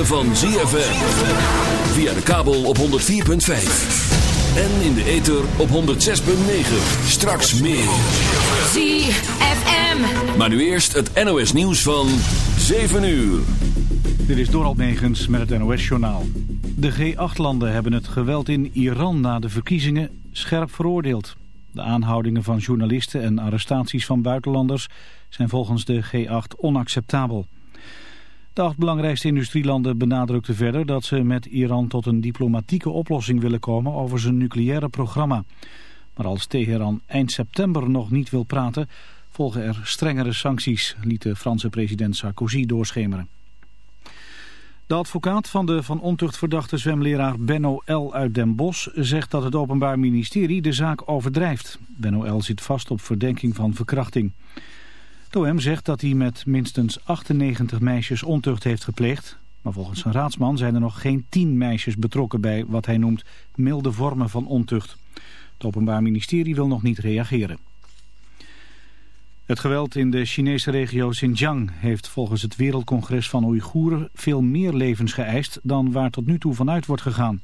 ritme van ZFM. Via de kabel op 104.5. En in de ether op 106.9. Straks meer. ZFM. Maar nu eerst het NOS nieuws van 7 uur. Dit is Dorald Megens met het NOS-journaal. De G8-landen hebben het geweld in Iran na de verkiezingen scherp veroordeeld. De aanhoudingen van journalisten en arrestaties van buitenlanders zijn volgens de G8 onacceptabel. De acht belangrijkste industrielanden benadrukten verder dat ze met Iran tot een diplomatieke oplossing willen komen over zijn nucleaire programma. Maar als Teheran eind september nog niet wil praten, volgen er strengere sancties, liet de Franse president Sarkozy doorschemeren. De advocaat van de van ontucht verdachte zwemleraar Benno L. uit Den Bosch zegt dat het Openbaar Ministerie de zaak overdrijft. Benno L. zit vast op verdenking van verkrachting. Het OM zegt dat hij met minstens 98 meisjes ontucht heeft gepleegd. Maar volgens zijn raadsman zijn er nog geen 10 meisjes betrokken bij wat hij noemt milde vormen van ontucht. Het Openbaar Ministerie wil nog niet reageren. Het geweld in de Chinese regio Xinjiang heeft volgens het Wereldcongres van Oeigoeren veel meer levens geëist dan waar tot nu toe vanuit wordt gegaan.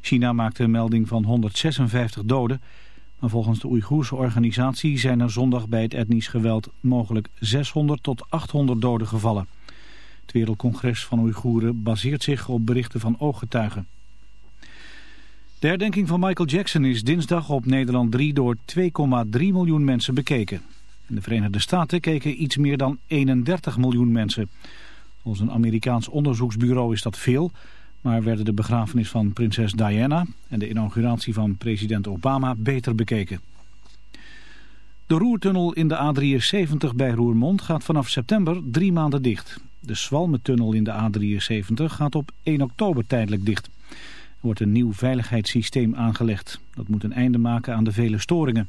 China maakte een melding van 156 doden volgens de Oeigoerse organisatie zijn er zondag bij het etnisch geweld mogelijk 600 tot 800 doden gevallen. Het Wereldcongres van Oeigoeren baseert zich op berichten van ooggetuigen. De herdenking van Michael Jackson is dinsdag op Nederland 3 door 2,3 miljoen mensen bekeken. In de Verenigde Staten keken iets meer dan 31 miljoen mensen. Volgens een Amerikaans onderzoeksbureau is dat veel... Maar werden de begrafenis van prinses Diana en de inauguratie van president Obama beter bekeken. De roertunnel in de A73 bij Roermond gaat vanaf september drie maanden dicht. De Swalmetunnel in de A73 gaat op 1 oktober tijdelijk dicht. Er wordt een nieuw veiligheidssysteem aangelegd. Dat moet een einde maken aan de vele storingen.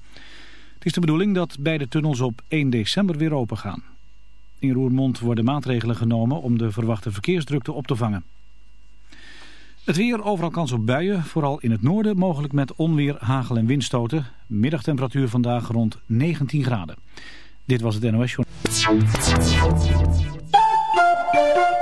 Het is de bedoeling dat beide tunnels op 1 december weer open gaan. In Roermond worden maatregelen genomen om de verwachte verkeersdrukte op te vangen. Het weer, overal kans op buien, vooral in het noorden mogelijk met onweer, hagel en windstoten. Middagtemperatuur vandaag rond 19 graden. Dit was het NOS Journal.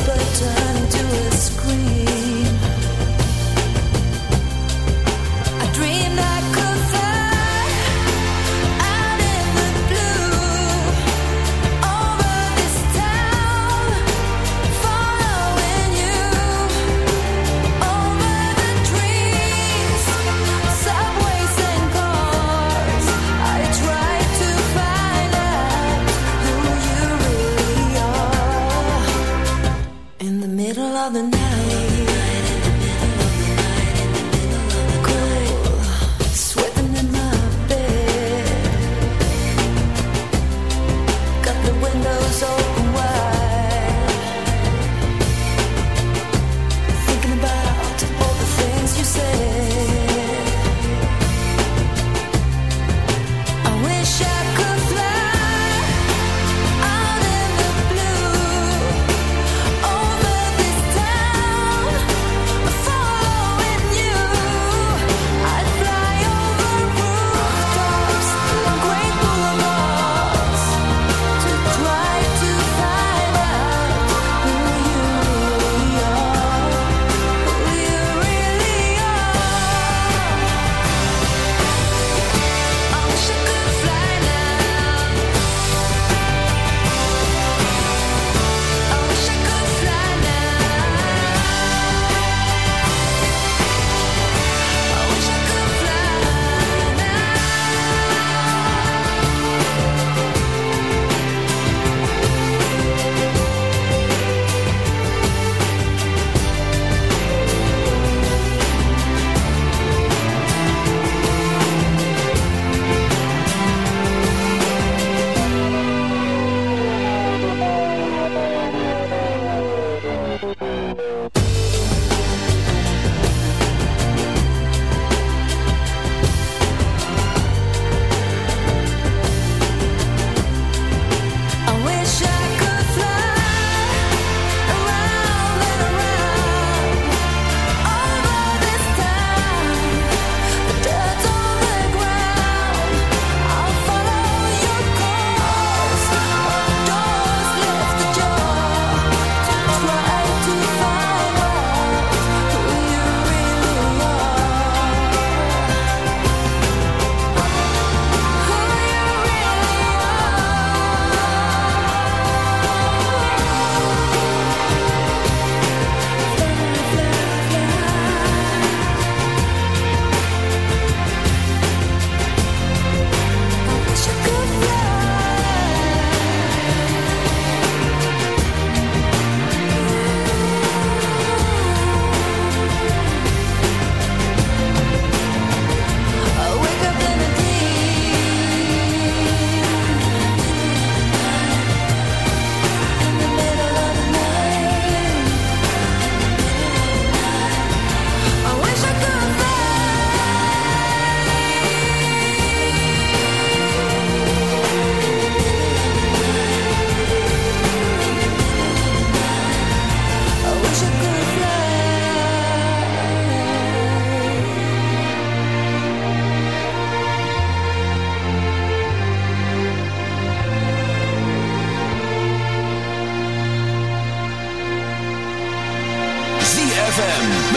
inspector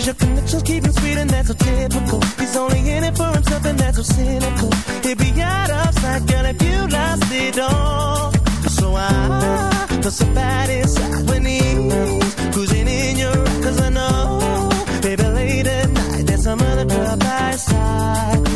Cause your connection's keeping sweet and that's so typical. He's only in it for himself and that's so cynical. He'd be out of sight, girl, if you lost it all. So I feel so bad inside when he's Cruising in your ride, cause I know Baby, late at night, there's some other girl by side.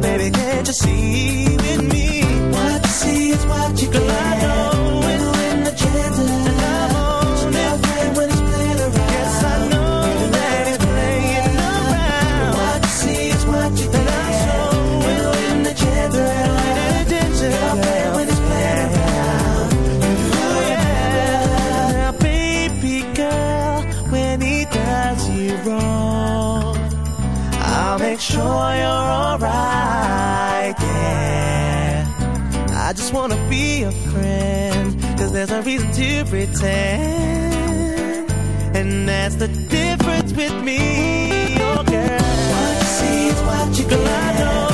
baby, can't you see with me? What you see is what you can. I know. friend Cause there's no reason to pretend. And that's the difference with me, oh girl. What you see is what you get.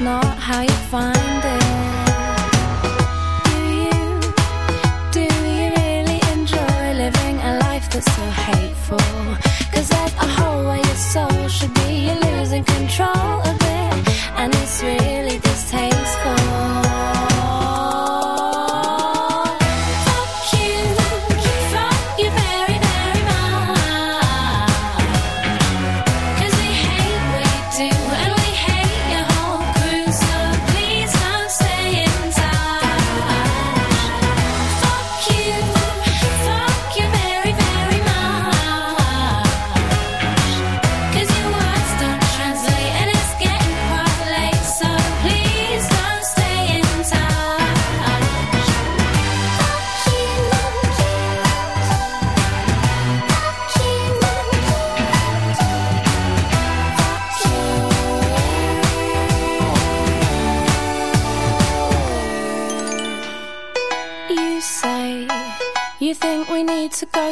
not how you find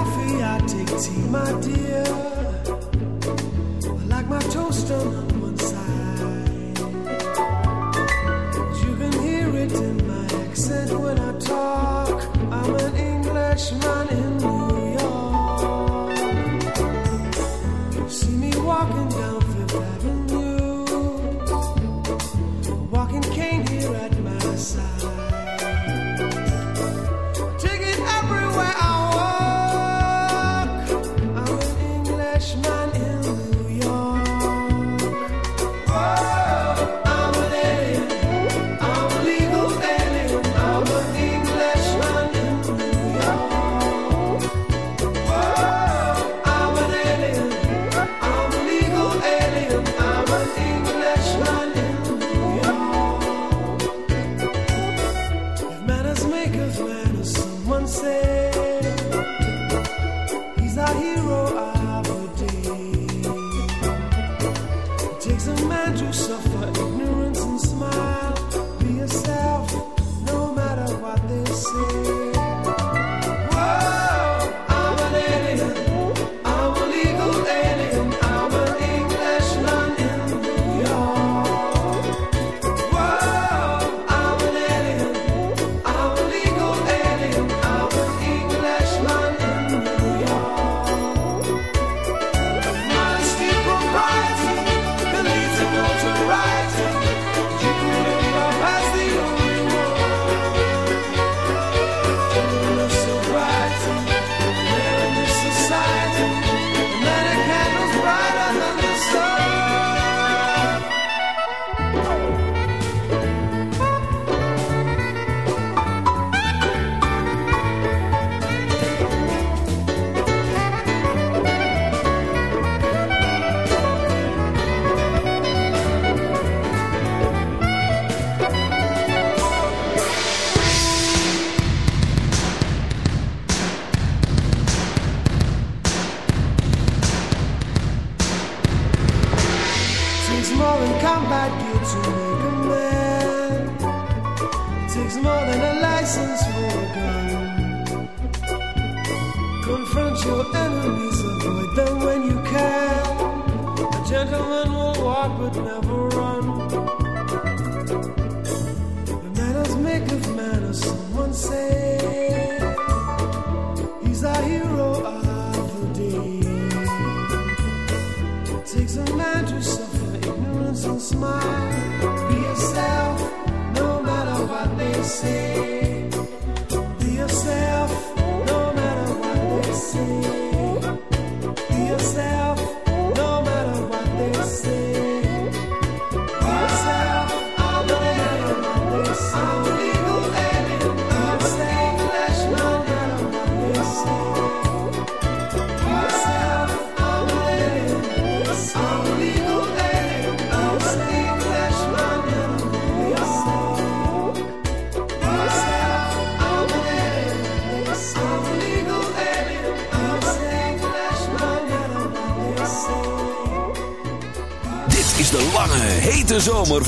coffee, I take tea, my dear. I like my toast on one side. You can hear it in my accent when I talk. I'm an Englishman in New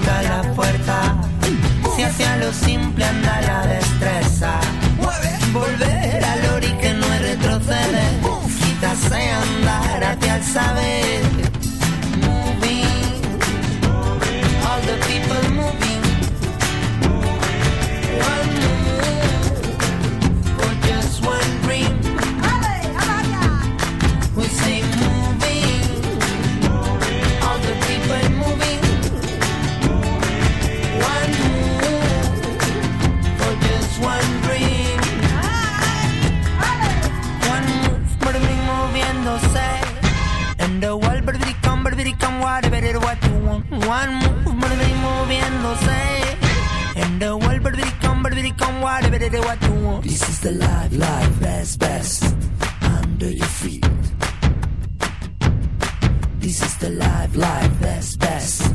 está la puerta. Si hacia los Everybody what you want. This is the life, life, best, best, under your feet. This is the life, life, best, best,